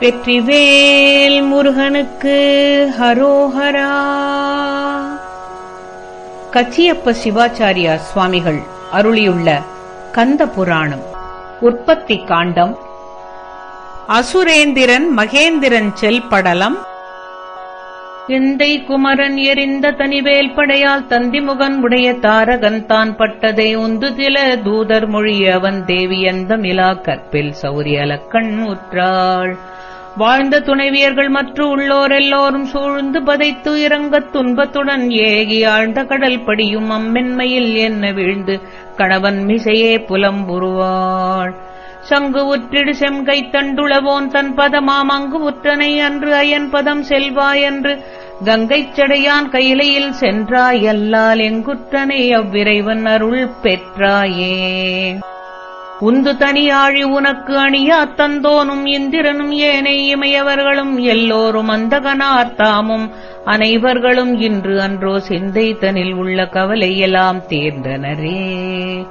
வெற்றிவேல் முருகனுக்கு ஹரோஹரா. கச்சியப்ப சிவாச்சாரியா சுவாமிகள் அருளியுள்ள கந்த புராணம் உற்பத்தி காண்டம் அசுரேந்திரன் மகேந்திரன் செல் படலம் எந்தை குமரன் எரிந்த தனிவேல் படையால் தந்திமுகன் உடைய தாரகன் தான் பட்டதை உந்துதில தூதர் மொழிய அவன் தேவி எந்த மிலா கற்பில் சௌரியலக்கண் உற்றாள் வாழ்ந்த துணைவியர்கள் மற்ற உள்ளோர் எல்லோரும் சூழ்ந்து பதைத்து இறங்கத் துன்பத்துடன் ஏகி ஆழ்ந்த கடல் படியும் அம்மென்மையில் என்ன வீழ்ந்து கணவன் மிசையே புலம்புருவாள். சங்கு உற்றிடு செம்கை தண்டுளவோன் தன் பதமாம் அங்கு உற்றனை அன்று அயன் பதம் செல்வாயன்று கங்கைச் சடையான் கையிலையில் சென்றாயல்லால் எங்குற்றனை அவ்விரைவன் அருள் பெற்றாயே. உந்து தனியாழி உனக்கு அணியா தந்தோனும் இந்திரனும் ஏனை இமையவர்களும் எல்லோரும் அந்தகனார் தாமும். அனைவர்களும் இன்று அன்றோ சிந்தை தனில் உள்ள கவலையெல்லாம் தேர்ந்தனரே.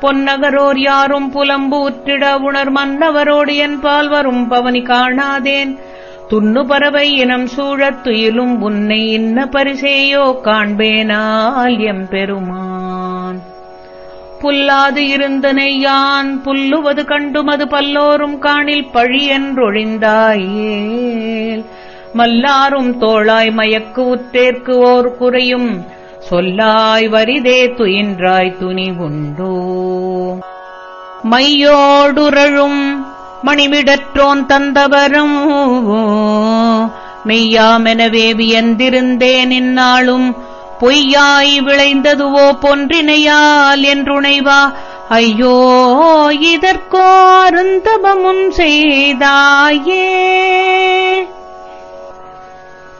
பொன்னகரோர் யாரும் புலம்பு உற்றிட உணர் மன்னவரோடு என்பால் வரும் பவனி காணாதேன். துண்ணு பறவை இனம் சூழத் துயிலும் உன்னை இன்ன பரிசேயோ காண்பேனால் பெருமா புல்லாது இருந்தனை யான் புல்லுவது கண்டுமது பல்லோரும் காணில் பழி என்றொழிந்தாயேல். மல்லாரும் தோளாய் மயக்கு உத்தேற்கு ஓர் குறையும். சொல்லாய் வரிதே துயின்றாய் துணி உண்டோ. மையோடுரழும் மணிமிடற்றோன் தந்தவரும். மெய்யாமெனவே வியந்திருந்தேன் இந்நாளும். பொய்யாய் விளைந்ததுவோ பொன்றினையால் என்றுணைவா. ஐயோ இதற்கோ அருந்தபமும் செய்தாயே.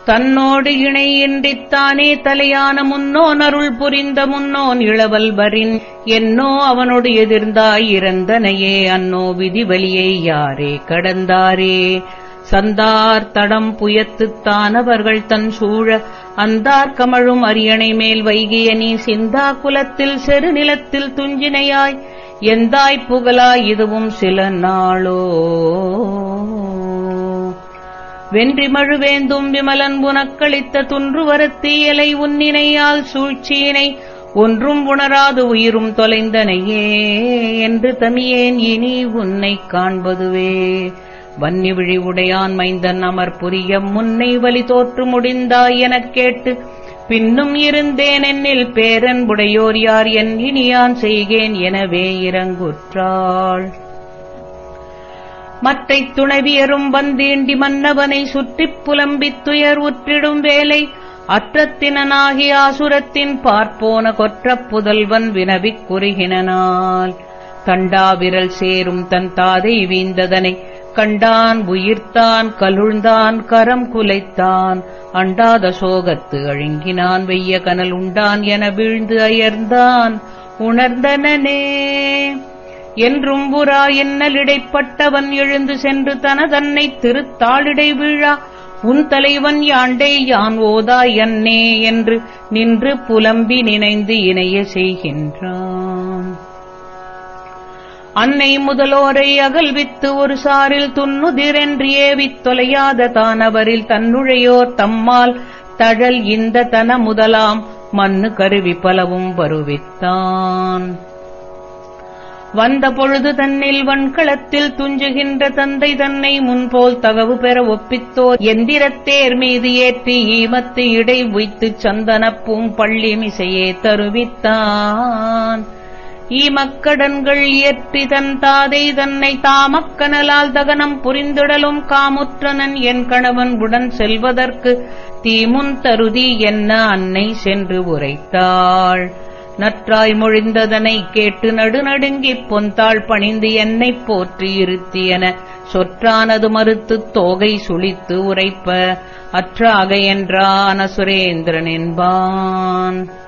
தன்னோடு இணையின்றித்தானே தலையான முன்னோன் அருள் புரிந்த முன்னோன் இளவல்வரின். என்னோ அவனோடு எதிர்ந்தாய் இறந்தனையே அன்னோ விதிவலியை யாரே கடந்தாரே. சந்தார் தடம் புயத்துத்தான் தன் சூழ அந்தார் கமழும் அரியணை மேல் வைகிய நீ சிந்தா குலத்தில் செருநிலத்தில் துஞ்சினையாய் எந்தாய் புகழாய் இதுவும் சில நாளோ? வென்றி மழுவேந்தும் விமலன் உனக்களித்த துன்று வரத்தீயலை உன்னினையால் சூழ்ச்சியினை ஒன்றும் உணராது உயிரும் தொலைந்தனையே என்று தமியேன் இனி உன்னைக் காண்பதுவே. வன்னி விழிவுடையான் மைந்தன் அமர் புரிய முன்னை வலி தோற்று முடிந்தாய் எனக் கேட்டு பின்னும் இருந்தேன் என்னில் பேரன்புடையோர் யார்? என் இனியான் செய்கேன் எனவே இறங்குற்றாள். மற்றைத் துணைவியரும் வந்தீண்டி மன்னவனை சுற்றிப் புலம்பித் துயர் உற்றிடும் வேலை அற்றத்தினனாகி ஆசுரத்தின் பார்ப்போன கொற்ற புதல்வன் வினவிக் குறுகினால் தண்டா விரல் சேரும் தன் தாதை வீந்ததனை கண்டான் உயிர்த்தான் கலுழ்ந்தான் கரம் குலைத்தான். அண்டாத சோகத்து அழுங்கினான் வெய்ய கனல் உண்டான் என வீழ்ந்து அயர்ந்தான். உணர்ந்தனனே என்றும் புறா என்னலிடைப்பட்டவன் எழுந்து சென்று தனதன்னை திருத்தாளிடை விழா. உன் தலைவன் யாண்டே யான் ஓதா என்னே என்று நின்று புலம்பி நினைந்து இணைய செய்கின்றான். அன்னை முதலோரை அகல்வித்து ஒரு சாரில் துன்னுதிரென்று ஏவித் தொலையாத தானவரில் தன்னுழையோர் தம்மால் தழல் இந்த தன முதலாம் மண்ணு கருவி பலவும் வருவித்தான். வந்த பொழுது தன்னில் வன்களத்தில் துஞ்சுகின்ற தந்தை தன்னை முன்போல் தகவு பெற ஒப்பித்தோர் எந்திரத்தேர் மீது ஏற்றி ஈமத்து இடை வைத்துச் சந்தனப்பும் பள்ளி மிசையே தருவித்தான். ஈமக்கடன்கள் இயற்றி தன் தாதை தன்னை தாமக்கனலால் தகனம் புரிந்திடலும் காமுற்றனன் என் கணவன் உடன் செல்வதற்கு தீமுன் தருதி என்ன அன்னை சென்று உரைத்தாள். நற்றாய் மொழிந்ததனை கேட்டு நடுநடுங்கிப் பொந்தாள் பணிந்து என்னைப் போற்றி இருத்தியன. சொற்றானது மறுத்துத் தோகை சுழித்து உரைப்ப. அற்றாக என்றான சுரேந்திரன் என்பான்.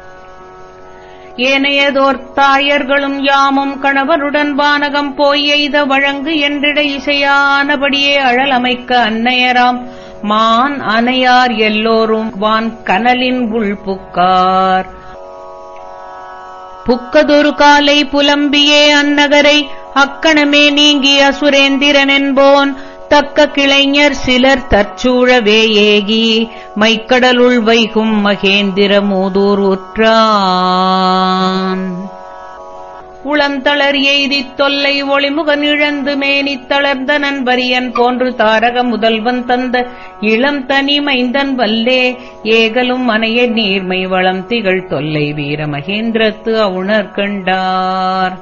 ஏனையதோர் தாயர்களும் யாமும் கணவருடன் வானகம் போய் எய்த வழங்கு என்றிட இசையானபடியே அழல் அமைக்க அன்னையராம். மான் அனையார் எல்லோரும் வான் கனலின் உள் புக்கார். புக்கதொரு காலை புலம்பியே அந்நகரை அக்கணமே நீங்கி அசுரேந்திரன் என்போன். தக்க கிளைஞர் சிலர் தற்சூழவே ஏகி மைக்கடலுள் வைகும் மகேந்திர மூதூர் உற்றான். உளந்தளர் எய்தித் தொல்லை ஒளிமுகன் இழந்து மேனித் தளர்ந்த நண்பரியன் போன்று தாரக முதல்வன் தந்த இளம் தனி மைந்தன் வல்லே ஏகலும் அணைய நீர்மை வளம் திகழ் தொல்லை வீர மகேந்திரத்து அவுணர் கண்டார்.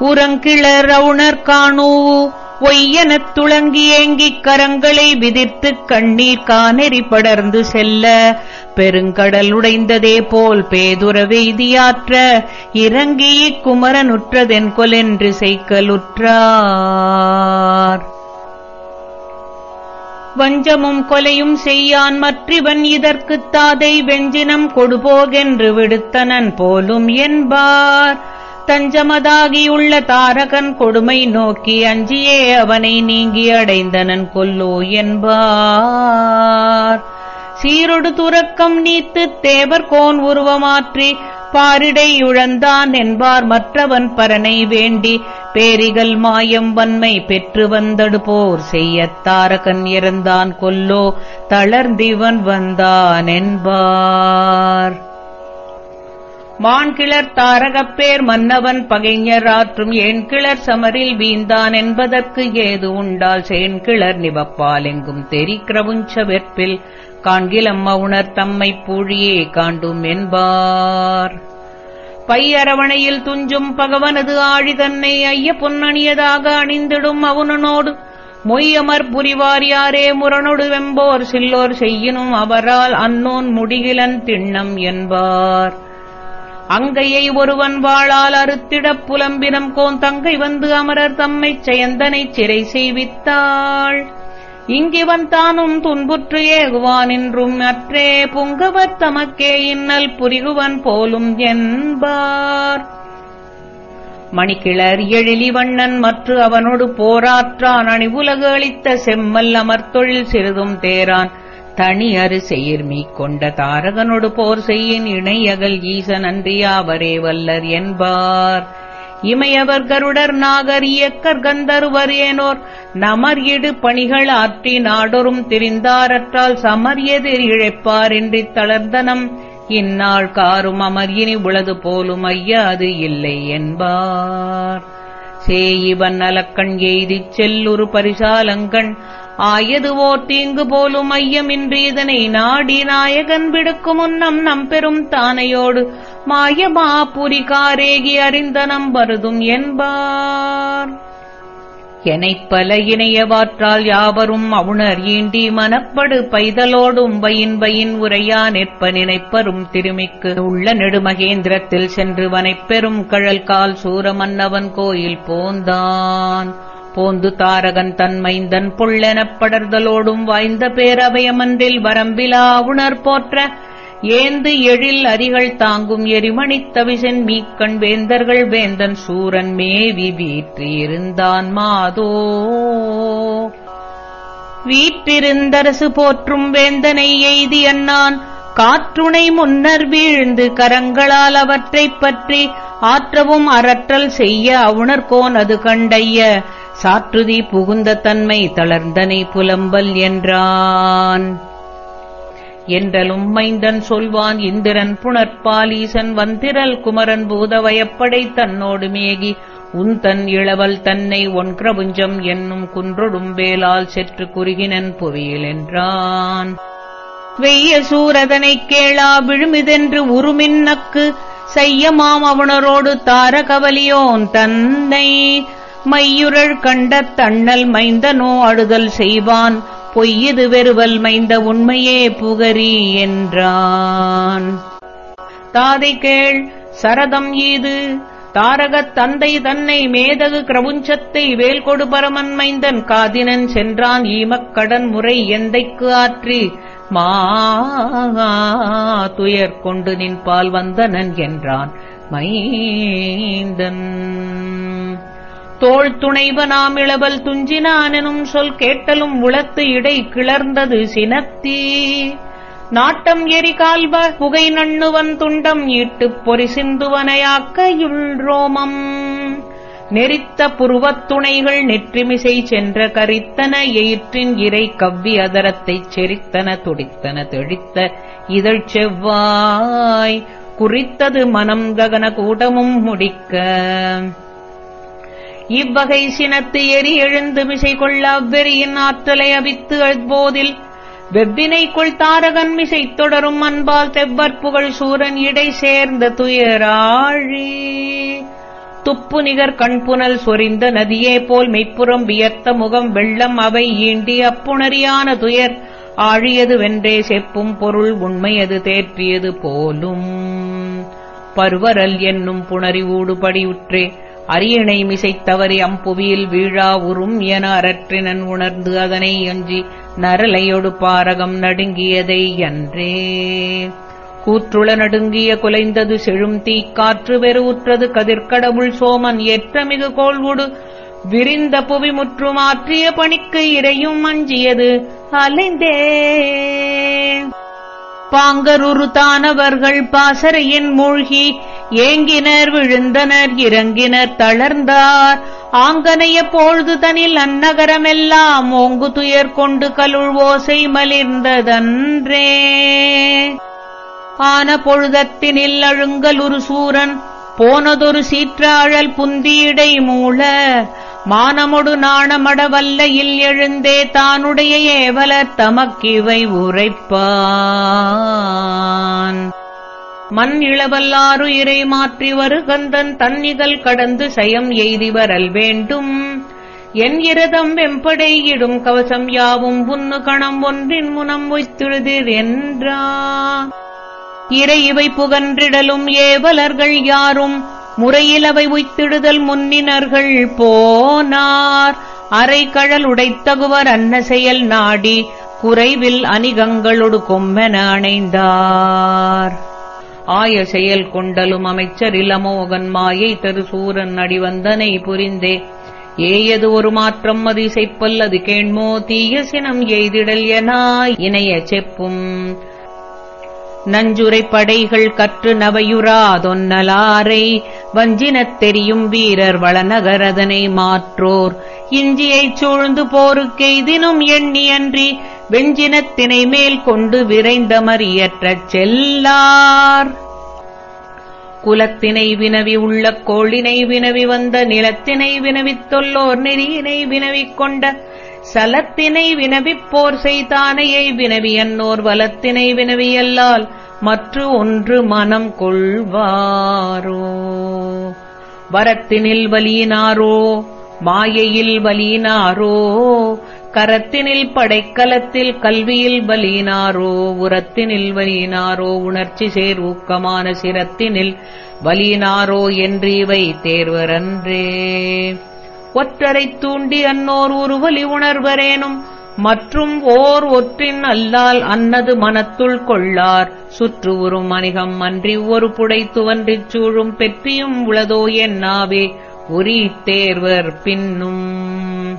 உரங்கிளர் அவுணர் காணூ ஒய்யனத் துளங்கி ஏங்கிக் கரங்களை விதிர்த்துக் கண்ணீர் கானெறி படர்ந்து செல்ல பெருங்கடல் உடைந்ததே போல் பேதுரவெய்தியாற்ற இறங்கி குமரனுற்றதென் கொலென்று செய்கலுற்றார். வஞ்சமும் கொலையும் செய்யான் மற்றிவன் இதற்குத் தாதை வெஞ்சினம் கொடுபோகென்று விடுத்தனன் போலும் என்பார். தஞ்சமதாகியுள்ள தாரகன் கொடுமை நோக்கி அஞ்சியே அவனை நீங்கி அடைந்தனன் கொல்லோ என்பார். சீரொடு துறக்கம் நீத்து தேவர் கோன் உருவமாற்றி பாரிடையுழந்தான் என்பார். மற்றவன் பரனை வேண்டி பேரிகள் மாயம் வன்மை பெற்று வந்தடு போர். செய்யத் தாரகன் இறந்தான் கொல்லோ தளர்ந்திவன் வந்தான் என்பார். மான்கிளர் தாரகப்பேர் மன்னவன் பகைஞர் ஆற்றும் ஏன்கிளர் சமரில் வீந்தான் என்பதற்கு ஏது உண்டால் சேன்கிளர் நிவப்பால் எங்கும் தெரிக்கிறவுஞ்ச வெற்பில் காண்கிலம்ம உணர் தம்மை பூழியே காண்டும் என்பார். பையரவணையில் துஞ்சும் பகவனது ஆழி தன்னை ஐய பொன்னணியதாக அணிந்திடும் அவுனனோடு மொய்யமர் புரிவார் யாரே முரணொடு வெம்போர் சில்லோர் செய்யினும் அவரால் அன்னோன் முடிகிலன் திண்ணம் என்பார். அங்கையை ஒருவன் வாழால் அறுத்திடப் புலம்பினம் கோன் தங்கை வந்து அமரர் தம்மைச் சயந்தனைச் சிறை செய்வித்தாள். இங்கிவன் தானும் துன்புற்று ஏகுவான் என்றும் அற்றே புங்கவர் தமக்கே இன்னல் புரிகுவன் போலும் என்பார். மணிக்கிளர் எழிலிவண்ணன் மற்ற அவனோடு போராற்றான். அணிவுலகு அளித்த செம்மல் அமர்த்தொழில் சிறிதும் தேரான். தனி அரு செயிர் மீக்கொண்ட தாரகனொடு போர் செய்யின் இணையகல் ஈசன் அன்றியாவரே வல்லர் என்பார். இமையவர் கருடர் நாகர் இயக்கர் கந்தருவர் ஏனோர். நமர் இடு பணிகள் ஆற்றி நாடொரும் திரிந்தாரற்றால் சமர் எதிர் இழைப்பார் என்று தளர்ந்தனம். இந்நாள் காரும் அமர் இனி உளது போலும் ஐயா அது இல்லை என்பார். சேயிவன் அலக்கண் எய்திச் செல்லுரு பரிசாலங்கண். ஆயதுவோ தீங்கு போலும் ஐயமின்றி இதனை நாடி நாயகன் விடுக்கும் முன்னம் நம் பெரும் தானையோடு மாயமா புரிகாரேகி அறிந்த நம்பருதும் என்பார். எனைப் பல இணையவாற்றால் யாவரும் அவுணர் ஈண்டி மனப்படு பைதலோடும் வயின் வயின் உரையா நிற்ப நினைப்பரும் திருமிக்கு. உள்ள நெடுமகேந்திரத்தில் சென்று வனைப்பெரும் கழல் கால் சூரமன்னவன் கோயில் போந்தான். போந்து தாரகன் தன்மைந்தன் புள்ளெனப் படர்தலோடும் வாய்ந்த பேரவையமன்றில் வரம்பிலா உணர் போற்ற ஏந்து எழில் அரிகள் தாங்கும் எரிமணித் தவிசன் மீக்கண் வேந்தர்கள் வேந்தன் சூரன் மேவி வீற்றியிருந்தான் மாதோ. வீற்றிருந்தரசு போற்றும் வேந்தனை எய்தி அண்ணான் காற்றுணை முன்னர் வீழ்ந்து கரங்களால் அவற்றைப் பற்றி ஆற்றவும் அறற்றல் செய்ய அவுணர்கோன் அது கண்டைய சாற்றுதி புகுந்த தன்மை தளர்ந்தனை புலம்பல் என்றான். என்றலும் மைந்தன் சொல்வான் இந்திரன் புணர்பால் வந்திரல் குமரன் பூதவயப்படை தன்னோடு மேகி உன் தன் இளவல் தன்னை ஒன்கிரபுஞ்சம் என்னும் குன்றொடும் வேலால் செற்று குறுகினன் புவியில் என்றான். வெய்ய சூரதனைக் கேளா விழுமிதென்று உருமின்னக்கு செய்யமாம் அவனரோடு தாரகவலியோன் தன்னை மையுரள் கண்ட தண்ணல் மைந்தனோ அழுதல் செய்வான் பொய்யது வெறுவல் மைந்த உண்மையே புகரி என்றான். தாதை கேள் சரதம் ஈது தாரகத் தந்தை தன்னை மேதகு கிரவுஞ்சத்தை வேல்கொடு பரமன் மைந்தன் காதினன் சென்றான் ஈமக்கடன் முறை எந்தைக்கு ஆற்றி மா துயர் கொண்டு நின்பால் வந்தனன் என்றான். மைந்தன் தோள் துணைவனாம் இளவல் துஞ்சினானெனும் சொல் கேட்டலும் உளத்து இடை கிளர்ந்தது சினத்தீ. நாட்டம் எரி கால்ப புகை நண்ணுவன் துண்டம் ஈட்டுப் பொறி சிந்துவனையாக்கையுள் ரோமம் நெறித்த புருவத்துணைகள் நெற்றிமிசை சென்ற கரித்தன எயிற்றின் இறை கவ்வி அதரத்தைச் செரித்தன துடித்தன தெழித்த இதழ் செவ்வாய். குறித்தது மனம் ககன கூட்டமும் முடிக்க. இவ்வகை சினத்து எரி எழுந்து மிசை கொள்ள அவ்வெறியின் ஆற்றலை அவித்து அழ்போதில் வெவ்வினைக்குள் தாரகன் மிசை தொடரும் அன்பால் தெவ்வற்புகழ் சூரன் இடை சேர்ந்த துயராழி. துப்பு நிகர் கண்புனல் சொரிந்த நதியே போல் மெய்ப்புறம் வியர்த்த முகம் வெள்ளம் அவை ஈண்டி அப்புணரியான துயர். ஆழியது வென்றே செப்பும் பொருள் உண்மையது தேற்றியது போலும். பருவரல் என்னும் புணரி ஊடுபடியுற்றே அரியணை மிசைத்தவரி அம்புவியில் வீழா உறும் என அரற்றினன் உணர்ந்து அதனை அஞ்சி நரலையொடு பாரகம் நடுங்கியதை என்றே கூற்றுள நடுங்கிய குலைந்தது செழும் தீக்காற்று வெறுவுற்றது கதிர்கடவுள் சோமன் ஏற்றமிகு கோள்வுடு. விரிந்த புவி முற்று மாற்றிய பணிக்கு இறையும் அஞ்சியது அலைந்தே பாங்கருரு தானவர்கள் பாசறையின் மூழ்கி ஏங்கினர் விழுந்தனர் இறங்கினர் தளர்ந்தார். ஆங்கனைய பொழுது தனில் அந்நகரமெல்லாம் ஓங்கு துயர் கொண்டு கலுள் ஓசை மலிர்ந்ததன்றே. ஆன பொழுதத்தினில் அழுங்கல் ஒரு சூரன் போனதொரு சீற்றாழல் புந்தியிடை மூள மானமொடு நாணமடவல்லையில் எழுந்தே தானுடைய ஏவலர் தமக்கிவை உரைப்பான். மண் இளவல்லாறு இறை மாற்றி வருகந்தன் தன்னிகள் கடந்து சயம் எய்தி வரல் வேண்டும். என் இரதம் வெம்படையிடும் கவசம் யாவும் புன்னு கணம் ஒன்றின் முனம் வைத்திழுதிர் என்றா. இறை இவை புகன்றிடலும் ஏவலர்கள் யாரும் முறையில் அவை உய்த்திடுதல் முன்னினர்கள் போனார். அரை கழல் உடைத்தகுவர் அன்ன செயல் நாடி குறைவில் அணிகங்களொடு கொம்மென அணைந்தார். ஆய செயல் கொண்டலும் அமைச்சர் இளமோகன் மாயை தரு சூரன் அடிவந்தனை புரிந்தே. ஏயது ஒரு மாற்றம் அது இசைப்பல்லது கேண்மோ தீய சினம் எய்திடல் என இணைய செப்பும் நஞ்சுரை படைகள் கற்று நவையுறாதொன்னலாரை வஞ்சினத் தெரியும் வீரர் வளநகரதனை மாற்றோர். இஞ்சியைச் சூழ்ந்து போருக்கெய்தினும் எண்ணியன்றி வெஞ்சினத்தினை மேல் கொண்டு விரைந்தமறியற்றச் செல்லார். குலத்தினை வினவி உள்ள கோளினை வினவி வந்த நிலத்தினை வினவித் தொல்லோர் நெறியினை வினவிக் கொண்ட சலத்தினை வினவிப்போர் செய்தானையை வினவியன்னோர் வலத்தினை வினவியல்லால் மற்ற ஒன்று மனம் கொள்வாரோ? வரத்தினில் வலியினாரோ? மாயையில் வலியினாரோ? கரத்தினில் படைக்கலத்தில் கல்வியில் வலியினாரோ? உரத்தினில் வலியினாரோ? உணர்ச்சி சேர் ஊக்கமான சிரத்தினில் வலியினாரோ என்று இவை தேர்வரன்றே. ஒற்றரைத் தூண்டி அன்னோர் உருவலி உணர்வரேனும் மற்றும் ஓர் ஒற்றின் அல்லால் அன்னது மனத்துள் கொள்ளார். சுற்று உறும் அணிகம் அன்றி ஒரு புடை துவன்றிச் சூழும் பெற்றியும் உளதோ என்னாவே உரி தேர்வர் பின்னும்.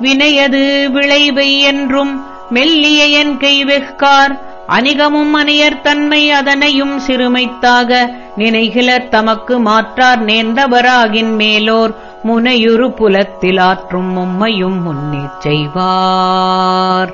வினையது விளைவை என்றும் மெல்லிய என் கை வெஹ்கார் அணிகமும் அணியர் தன்மை அதனையும் சிறுமைத்தாக நினைகிலர் தமக்கு மாற்றார் நேர்ந்தவராகின் மேலோர் முனையுறு புலத்தில் ஆற்றும் மும்மையும் முன்னே செய்வார்.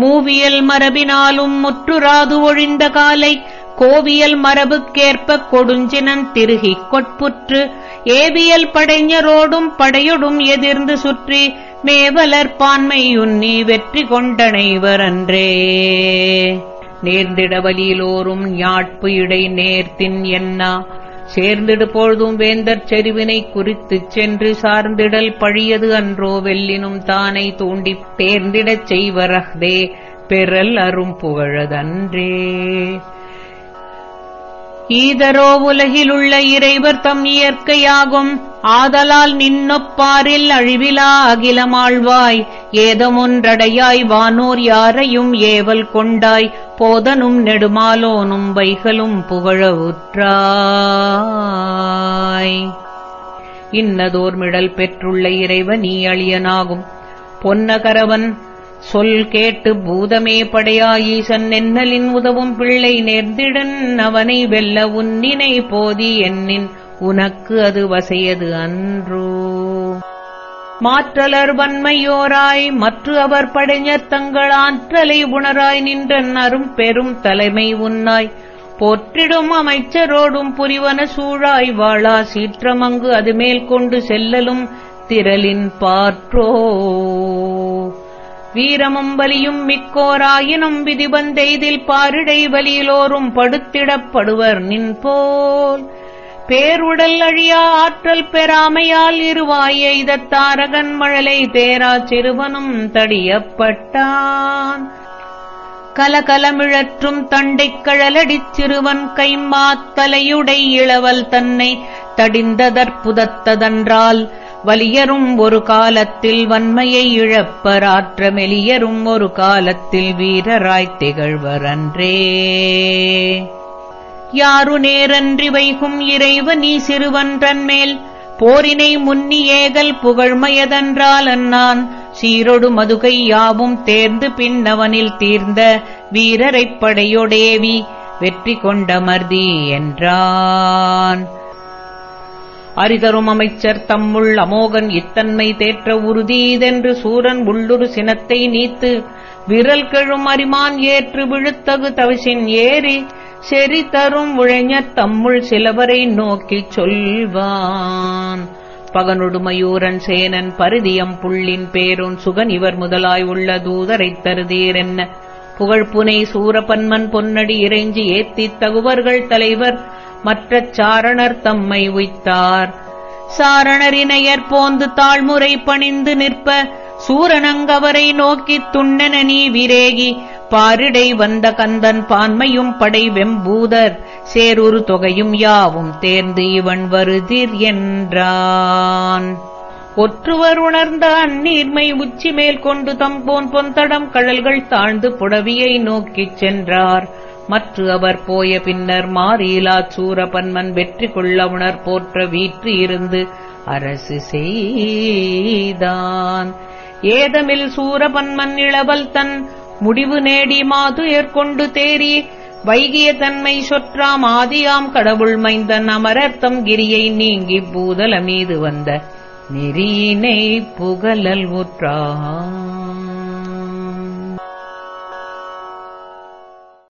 மூவியல் மரபினாலும் முற்றுராது ஒழிந்த காலை கோவியல் மரபுக்கேற்ப கொடுஞ்சினன் திருகிக் கொட்புற்று ஏவியல் படைஞரோடும் படையொடும் எதிர்ந்து சுற்றி மேவலர் பான்மையுன்னி வெற்றி கொண்டனைவரன்றே நேர்ந்திட வலியிலோரும் ஞாட்பு இடை நேர்த்தின் என்னா சேர்ந்திடு பொழுதும் வேந்தற் செறிவினை குறித்துச் சென்று சார்ந்திடல் பழியது அன்றோ வெல்லினும் தானை தூண்டிப் பேர்ந்திடச் செய்வரஹ்தே பெறல் அரும் புகழதன்றே. ஈதரோ உலகிலுள்ள இறைவர் தம் இயற்கையாகும். ஆதலால் நின்னொப்பாரில் அழிவிலா அகிலமாழ்வாய். ஏதமொன்றடையாய் வானோர் யாரையும் ஏவல் கொண்டாய். போதனும் நெடுமாலோனும் வைகளும் புகழ உற்றாய் இன்னதோர் மிடல் பெற்றுள்ள இறைவன் நீ அழியனாகும். பொன்னகரவன் சொல் கேட்டு பூதமே படையாயீசன் நென்னலின் உதவும் பிள்ளை நேர்ந்திடன். அவனை வெல்ல உன்னினை போதி என்னின் உனக்கு அது வசையது அன்றோ. மாற்றலர் வன்மையோராய் மற்ற அவர் படைஞர் தங்கள் ஆற்றலை உணராய் நின்ற அரும் பெரும் தலைமை உன்னாய். போற்றிடும் அமைச்சரோடும் புரிவன சூழாய் வாழா சீற்றமங்கு அது மேல் கொண்டு செல்லலும் திரளின் பாற்றோ வீரமும் வலியும் மிக்கோராயினும் விதிபந்தெய்தில் பாரிடை வலியிலோரும் படுத்திடப்படுவர் நின் போல் பேருடல் அழியா ஆற்றல் பெறாமையால் இருவாய எய்த தாரகன் மழலை தேரா சிறுவனும் தடியப்பட்டான். கலகலமிழற்றும் தண்டைக் கழலடிச் சிறுவன் கைமாத்தலையுடை இளவல் தன்னை தடிந்ததற்புதத்ததன்றால் வலியரும் ஒரு காலத்தில் வன்மையை இழப்பராற்ற மெலியரும் ஒரு காலத்தில் வீரராய்த் திகழ்வரன்றே. யாரு நேரன்றி வைகும் இறைவ நீ சிறுவன்றன்மேல் போரினை முன்னி ஏகல் புகழ்மயதன்றால் அன்னான். சீரொடு மதுகை யாவும் தேர்ந்து பின்னவனில் தீர்ந்த வீரரைப் படையொடேவி வெற்றி கொண்டமர்தி என்றான். அரிதரும் அமைச்சர் தம்முள் அமோகன் இத்தன்மை தேற்ற உறுதியதென்று சூரன் உள்ளுரு சினத்தை நீத்து. விரல் கெழும் அரிமான் ஏற்று விழுத்தகு தவிசின் ஏறி செறி தரும் உழைஞர் தம்முள் சிலவரை நோக்கிச் சொல்வான். பகனொடு மயூரன் சேனன் பரிதியம் புள்ளின் பேருன் சுகன் இவர் முதலாய் உள்ள தூதரைத் தருதீரென்ன. புகழ்புனை சூரபன்மன் பொன்னடி இறைஞ்சி ஏத்தித் தகுவர்கள் தலைவர் மற்ற சாரணர் தம்மை உய்த்தார். சாரணரினையர் போந்து தாழ்முறை பணிந்து நிற்ப சூரனங்கவரை நோக்கித் துண்ணன நீ விரேகி பாரிடை வந்த கந்தன் பான்மையும் படை வெம்பூதர். சேருரு தொகையும் யாவும் தேர்ந்து இவன் வருதிர் என்றான். ஒற்றுவர் உணர்ந்த அந்நீர்மை உச்சி மேல் கொண்டு தம்போன் பொந்தடம் கழல்கள் தாழ்ந்து புடவியை நோக்கிச் சென்றார். மற்ற அவர் போய பின்னர் மாறீலா சூரபன்மன் வெற்றி கொள்ள உணர் போற்ற வீற்று இருந்து அரசு செய்தான். ஏதமில் சூரபன்மன் இளவல் தன் முடிவு நேடி மாது கொண்டு தேறி வைகிய தன்மை சொற்றாம் ஆதியாம் கடவுள் மைந்தன் அமரர்த்தம் கிரியை நீங்கி பூதல மீது வந்த. நெறியினை புகழல் உற்றான்